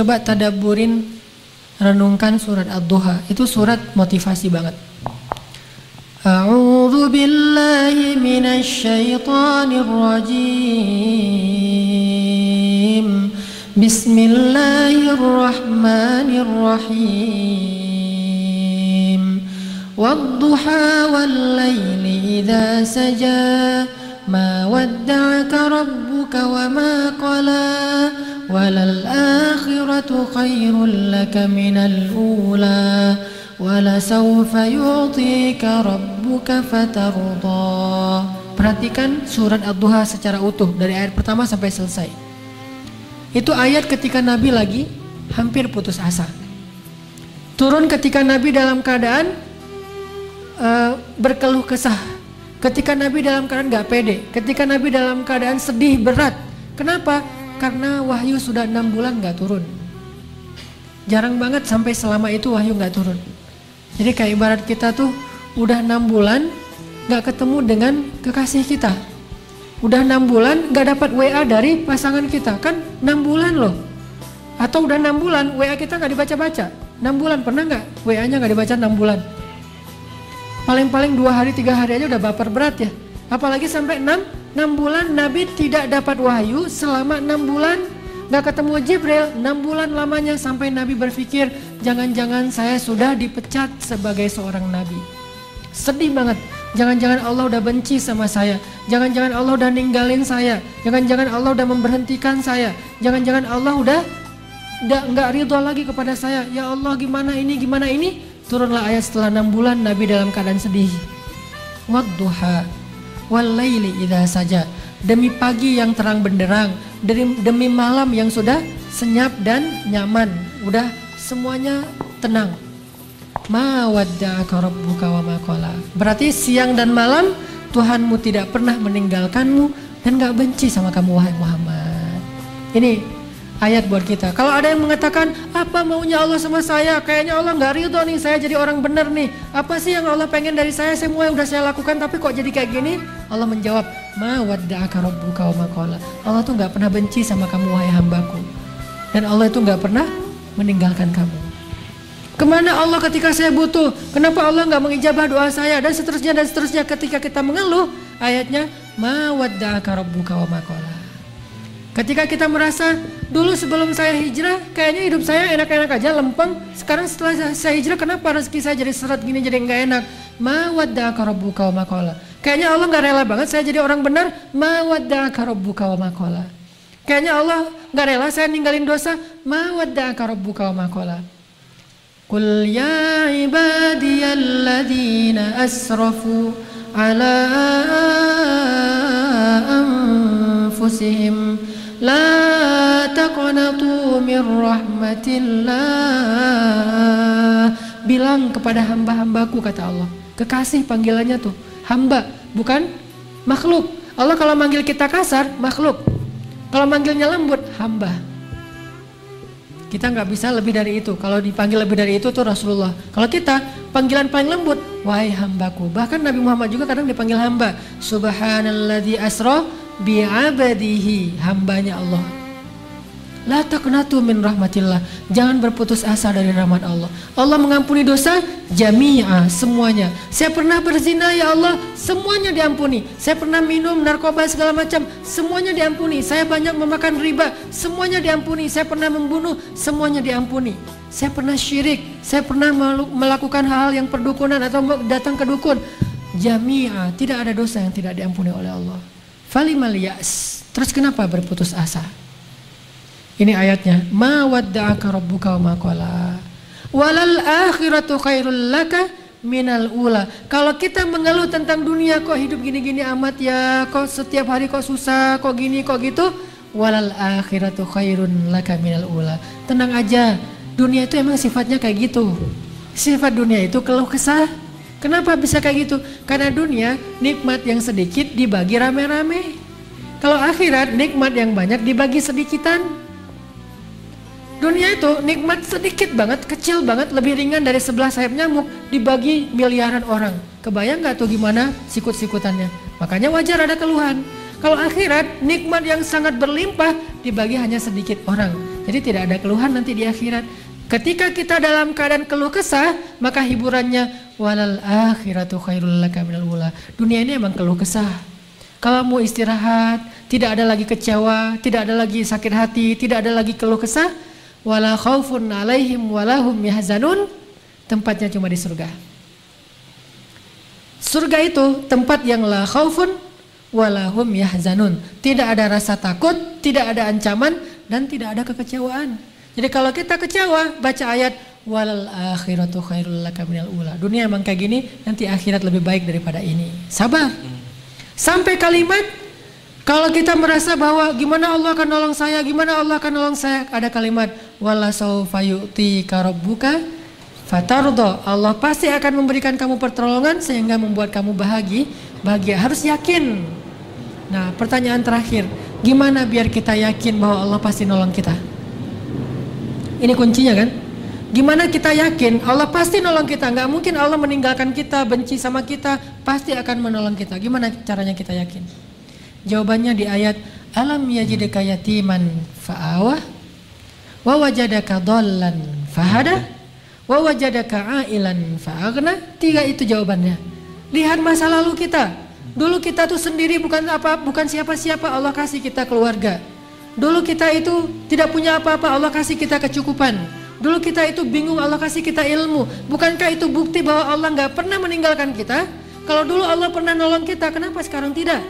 Coba tadaburin renungkan surat Ad-Duha. Itu surat motivasi banget. A'udzu billahi minasy syaithanir rajim. Bismillahirrahmanirrahim. Wadduha wal laili idza saja ma wadda'aka rabbuka wa ma qala وللآخرة خير لك من الأولى ولسوف يعطيك ربك فترضى Perhatikan surat Ad-Duha secara utuh dari ayat pertama sampai selesai. Itu ayat ketika Nabi lagi hampir putus asa. Turun ketika Nabi dalam keadaan uh, berkeluh kesah. Ketika Nabi dalam keadaan gak pede. Ketika Nabi dalam keadaan sedih berat. Kenapa? Karena wahyu sudah enam bulan nggak turun. Jarang banget sampai selama itu wahyu nggak turun. Jadi kayak ibarat kita tuh udah enam bulan nggak ketemu dengan kekasih kita. Udah enam bulan nggak dapat WA dari pasangan kita kan enam bulan loh. Atau udah enam bulan WA kita nggak dibaca-baca. Enam bulan pernah nggak WA-nya nggak dibaca enam bulan? Paling-paling dua hari tiga hari aja udah baper berat ya. Apalagi sampai enam 6 bulan Nabi tidak dapat wahyu selama 6 bulan. Gak ketemu Jibril 6 bulan lamanya sampai Nabi berpikir Jangan-jangan saya sudah dipecat sebagai seorang Nabi. Sedih banget. Jangan-jangan Allah udah benci sama saya. Jangan-jangan Allah udah ninggalin saya. Jangan-jangan Allah udah memberhentikan saya. Jangan-jangan Allah udah udah nggak ridho lagi kepada saya. Ya Allah gimana ini gimana ini? Turunlah ayat setelah 6 bulan Nabi dalam keadaan sedih. Wadduha walaili idza saja. Demi pagi yang terang benderang demi, demi malam yang sudah senyap dan nyaman. Udah semuanya tenang. Berarti siang dan malam Tuhanmu tidak pernah meninggalkanmu dan gak benci sama kamu wahai Muhammad. Ini ayat buat kita. Kalau ada yang mengatakan, apa maunya Allah sama saya? Kayaknya Allah nggak ridho nih, saya jadi orang benar nih. Apa sih yang Allah pengen dari saya? Semua yang udah saya lakukan, tapi kok jadi kayak gini? Allah menjawab, ma wadda'aka wa. Allah tuh nggak pernah benci sama kamu wahai hambaku. Dan Allah itu nggak pernah meninggalkan kamu. Ke mana Allah ketika saya butuh? Kenapa Allah nggak mengijabah doa saya? Dan seterusnya dan seterusnya ketika kita mengeluh, ayatnya ma wadda'aka wa. Ketika kita merasa dulu sebelum saya hijrah kayaknya hidup saya enak-enak aja lempeng. Sekarang setelah saya hijrah kenapa rezeki saya jadi seret gini jadi nggak enak? Ma wadda rabbuka wa. Kayaknya Allah nggak rela banget saya jadi orang benar. Ma wadda rabbuka wa. Kayaknya Allah nggak rela saya ninggalin dosa. Ma wadda rabbuka wa makola. Ya ibadiyalladzina asrafu ala anfusihim La taqnatu min rahmatillah Bilang kepada hamba-hambaku kata Allah Kekasih panggilannya tuh Hamba bukan makhluk Allah kalau manggil kita kasar makhluk Kalau manggilnya lembut hamba kita nggak bisa lebih dari itu. Kalau dipanggil lebih dari itu tuh Rasulullah. Kalau kita panggilan paling lembut, wahai hambaku. Bahkan Nabi Muhammad juga kadang dipanggil hamba. Subhanalladzi asra bi'abadihi hambanya Allah. La taqnatu min rahmatillah. Jangan berputus asa dari rahmat Allah. Allah mengampuni dosa jami'a semuanya. Saya pernah berzina ya Allah, semuanya diampuni. Saya pernah minum narkoba segala macam, semuanya diampuni. Saya banyak memakan riba, semuanya diampuni. Saya pernah membunuh, semuanya diampuni. Saya pernah syirik, saya pernah melakukan hal-hal yang perdukunan atau datang ke dukun. Jami'a, tidak ada dosa yang tidak diampuni oleh Allah. Falimal. Terus kenapa berputus asa? Ini ayatnya. Ma wadda'aka rabbuka wa ma qala. Walal akhiratu khairul laka minal ula. Kalau kita mengeluh tentang dunia kok hidup gini-gini amat ya, kok setiap hari kok susah, kok gini, kok gitu. Walal akhiratu khairun laka minal ula. Tenang aja, dunia itu emang sifatnya kayak gitu. Sifat dunia itu keluh kesah, Kenapa bisa kayak gitu? Karena dunia nikmat yang sedikit dibagi rame-rame. Kalau akhirat nikmat yang banyak dibagi sedikitan. Dunia itu nikmat sedikit banget, kecil banget, lebih ringan dari sebelah sayap nyamuk dibagi miliaran orang. Kebayang nggak tuh gimana sikut-sikutannya? Makanya wajar ada keluhan. Kalau akhirat nikmat yang sangat berlimpah dibagi hanya sedikit orang. Jadi tidak ada keluhan nanti di akhirat. Ketika kita dalam keadaan keluh kesah, maka hiburannya walal akhiratu khairul laka minal ula. Dunia ini emang keluh kesah. Kalau mau istirahat, tidak ada lagi kecewa, tidak ada lagi sakit hati, tidak ada lagi keluh kesah, wala khaufun alaihim walahum yahzanun. Tempatnya cuma di surga. Surga itu tempat yang la khaufun walahum yahzanun. Tidak ada rasa takut, tidak ada ancaman dan tidak ada kekecewaan. Jadi kalau kita kecewa, baca ayat walal akhiratu khairul laka minal ula. Dunia emang kayak gini, nanti akhirat lebih baik daripada ini. Sabar. Sampai kalimat kalau kita merasa bahwa gimana Allah akan nolong saya, gimana Allah akan nolong saya, ada kalimat wala saufa yu'ti karabbuka fatardo. Allah pasti akan memberikan kamu pertolongan sehingga membuat kamu bahagia. Bahagia harus yakin. Nah, pertanyaan terakhir, gimana biar kita yakin bahwa Allah pasti nolong kita? Ini kuncinya kan? Gimana kita yakin Allah pasti nolong kita? Gak mungkin Allah meninggalkan kita, benci sama kita, pasti akan menolong kita. Gimana caranya kita yakin? Jawabannya di ayat Alam yajidaka yatiman fa'awah wa wajadaka dhallan fahada wa wajadaka ailan fa'aghna. Tiga itu jawabannya. Lihat masa lalu kita. Dulu kita tuh sendiri bukan apa bukan siapa-siapa Allah kasih kita keluarga. Dulu kita itu tidak punya apa-apa, Allah kasih kita kecukupan. Dulu kita itu bingung, Allah kasih kita ilmu. Bukankah itu bukti bahwa Allah nggak pernah meninggalkan kita? Kalau dulu Allah pernah nolong kita, kenapa sekarang tidak?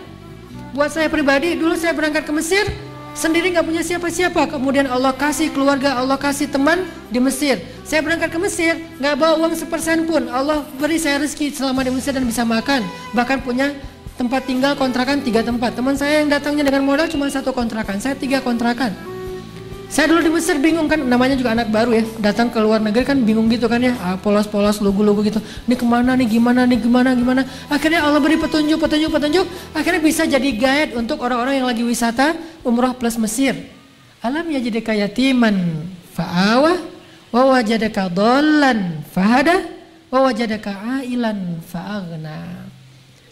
Buat saya pribadi, dulu saya berangkat ke Mesir, sendiri nggak punya siapa-siapa. Kemudian Allah kasih keluarga, Allah kasih teman di Mesir. Saya berangkat ke Mesir, nggak bawa uang sepersen pun. Allah beri saya rezeki selama di Mesir dan bisa makan. Bahkan punya tempat tinggal kontrakan tiga tempat. Teman saya yang datangnya dengan modal cuma satu kontrakan, saya tiga kontrakan. Saya dulu di Mesir bingung kan, namanya juga anak baru ya, datang ke luar negeri kan bingung gitu kan ya, ah, polos-polos, lugu-lugu gitu. Ini ke mana nih, gimana nih, gimana, gimana. Akhirnya Allah beri petunjuk, petunjuk, petunjuk. Akhirnya bisa jadi guide untuk orang-orang yang lagi wisata umroh plus Mesir. Alam ya jadi kayak timan fa'awah, wa wajadaka dollan fahada, wa wajadaka ailan fa'agna.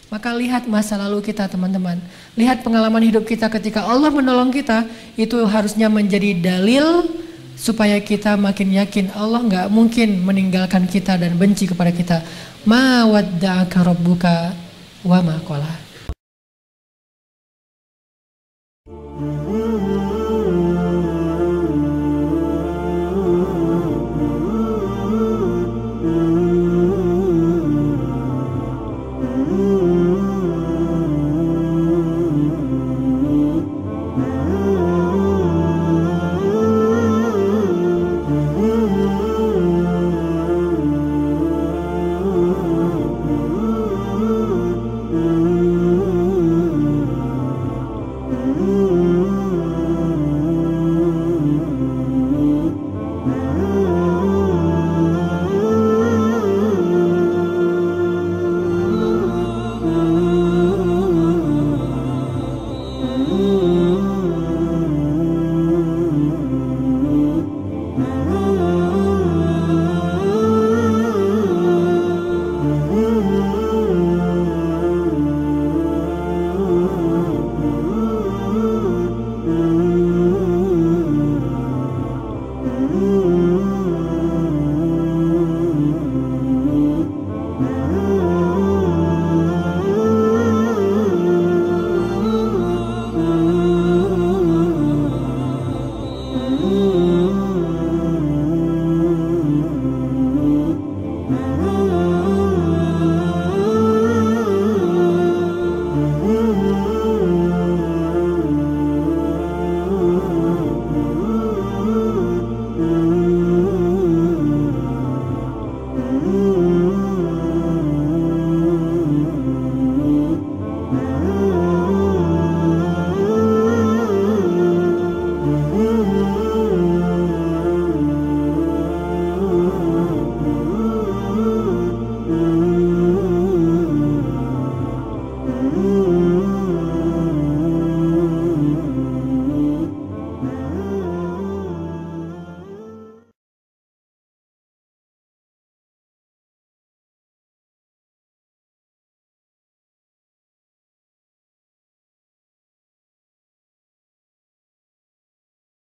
Maka lihat masa lalu kita teman-teman. Lihat pengalaman hidup kita ketika Allah menolong kita. Itu harusnya menjadi dalil supaya kita makin yakin Allah nggak mungkin meninggalkan kita dan benci kepada kita. Ma wadda'aka rabbuka wa ma.